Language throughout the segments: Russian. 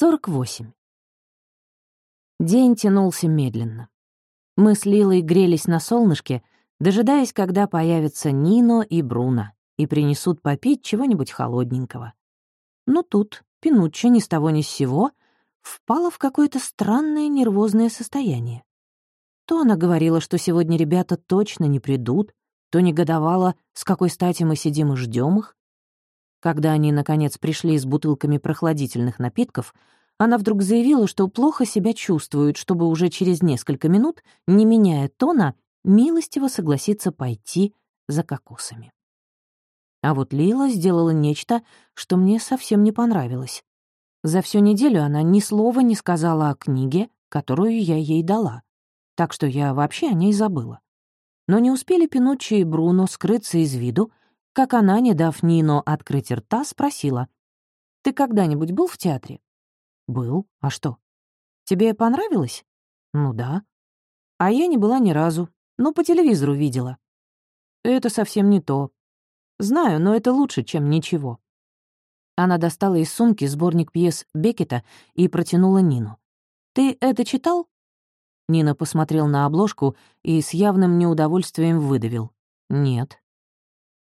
48. День тянулся медленно. Мы с Лилой грелись на солнышке, дожидаясь, когда появятся Нино и Бруно и принесут попить чего-нибудь холодненького. Но тут Пинуччи ни с того ни с сего впала в какое-то странное нервозное состояние. То она говорила, что сегодня ребята точно не придут, то негодовала, с какой стати мы сидим и ждем их. Когда они, наконец, пришли с бутылками прохладительных напитков, она вдруг заявила, что плохо себя чувствует, чтобы уже через несколько минут, не меняя тона, милостиво согласиться пойти за кокосами. А вот Лила сделала нечто, что мне совсем не понравилось. За всю неделю она ни слова не сказала о книге, которую я ей дала, так что я вообще о ней забыла. Но не успели Пинуччи и Бруно скрыться из виду, как она, не дав Нино открыть рта, спросила, «Ты когда-нибудь был в театре?» «Был. А что?» «Тебе понравилось?» «Ну да». «А я не была ни разу, но по телевизору видела». «Это совсем не то. Знаю, но это лучше, чем ничего». Она достала из сумки сборник пьес Беккета и протянула Нину. «Ты это читал?» Нина посмотрел на обложку и с явным неудовольствием выдавил. «Нет».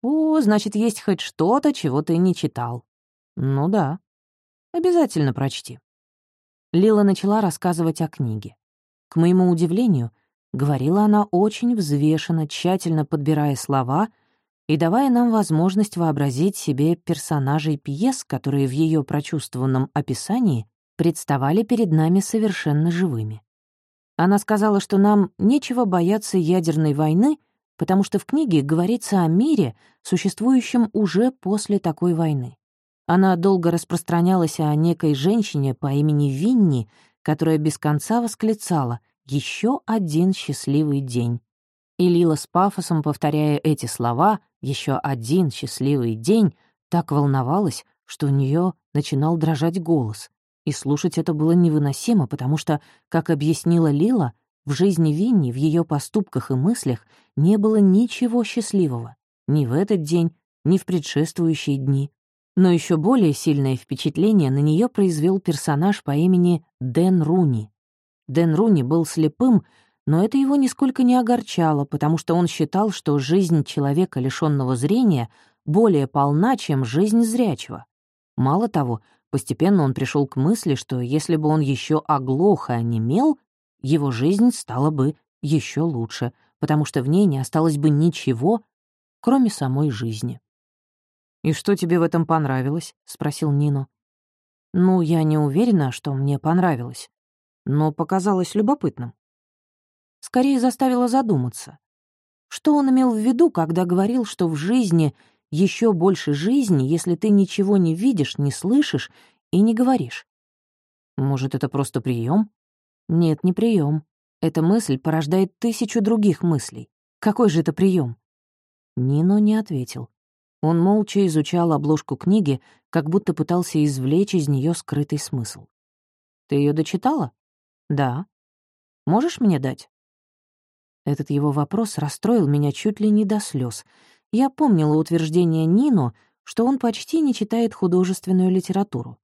«О, значит, есть хоть что-то, чего ты не читал». «Ну да. Обязательно прочти». Лила начала рассказывать о книге. К моему удивлению, говорила она очень взвешенно, тщательно подбирая слова и давая нам возможность вообразить себе персонажей пьес, которые в ее прочувствованном описании представали перед нами совершенно живыми. Она сказала, что нам нечего бояться ядерной войны — потому что в книге говорится о мире, существующем уже после такой войны. Она долго распространялась о некой женщине по имени Винни, которая без конца восклицала «Еще один счастливый день». И Лила с пафосом, повторяя эти слова «Еще один счастливый день», так волновалась, что у нее начинал дрожать голос. И слушать это было невыносимо, потому что, как объяснила Лила, в жизни Винни, в ее поступках и мыслях не было ничего счастливого. Ни в этот день, ни в предшествующие дни. Но еще более сильное впечатление на нее произвел персонаж по имени Дэн Руни. Дэн Руни был слепым, но это его нисколько не огорчало, потому что он считал, что жизнь человека, лишенного зрения, более полна, чем жизнь зрячего. Мало того, постепенно он пришел к мысли, что если бы он еще оглох и онемел, его жизнь стала бы еще лучше, потому что в ней не осталось бы ничего, кроме самой жизни. «И что тебе в этом понравилось?» — спросил Нино. «Ну, я не уверена, что мне понравилось, но показалось любопытным. Скорее заставило задуматься. Что он имел в виду, когда говорил, что в жизни еще больше жизни, если ты ничего не видишь, не слышишь и не говоришь? Может, это просто прием? Нет, не прием. Эта мысль порождает тысячу других мыслей. Какой же это прием? Нино не ответил. Он молча изучал обложку книги, как будто пытался извлечь из нее скрытый смысл. «Ты ее дочитала?» «Да». «Можешь мне дать?» Этот его вопрос расстроил меня чуть ли не до слез. Я помнила утверждение Нино, что он почти не читает художественную литературу.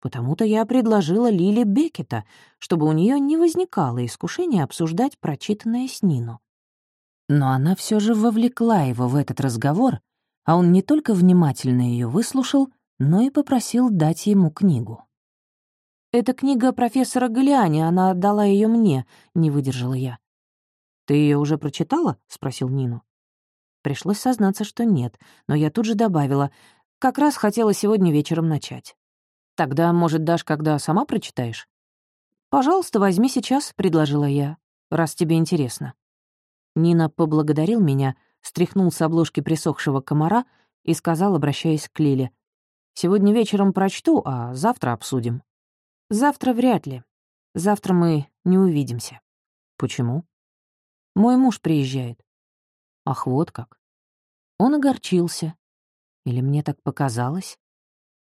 Потому-то я предложила Лиле Беккета, чтобы у нее не возникало искушения обсуждать прочитанное с Нину. Но она все же вовлекла его в этот разговор, а он не только внимательно ее выслушал, но и попросил дать ему книгу. «Это книга профессора Галиани, она отдала ее мне», — не выдержала я. «Ты ее уже прочитала?» — спросил Нину. Пришлось сознаться, что нет, но я тут же добавила, как раз хотела сегодня вечером начать. Тогда, может, дашь, когда сама прочитаешь? «Пожалуйста, возьми сейчас», — предложила я, раз тебе интересно. Нина поблагодарил меня, стряхнул с обложки присохшего комара и сказал, обращаясь к Лиле, «Сегодня вечером прочту, а завтра обсудим». «Завтра вряд ли. Завтра мы не увидимся». «Почему?» «Мой муж приезжает». «Ах, вот как». Он огорчился. Или мне так показалось?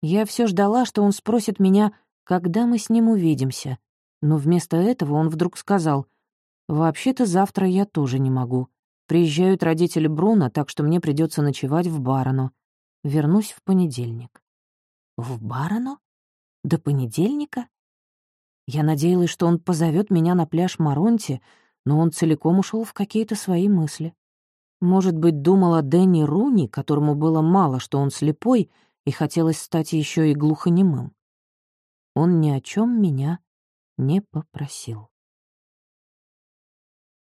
Я все ждала, что он спросит меня, когда мы с ним увидимся. Но вместо этого он вдруг сказал, «Вообще-то завтра я тоже не могу. Приезжают родители Бруно, так что мне придется ночевать в Барону. Вернусь в понедельник». «В Барону? До понедельника?» Я надеялась, что он позовет меня на пляж Маронти, но он целиком ушел в какие-то свои мысли. Может быть, думала Дэнни Руни, которому было мало, что он слепой, и хотелось стать еще и глухонемым. Он ни о чем меня не попросил.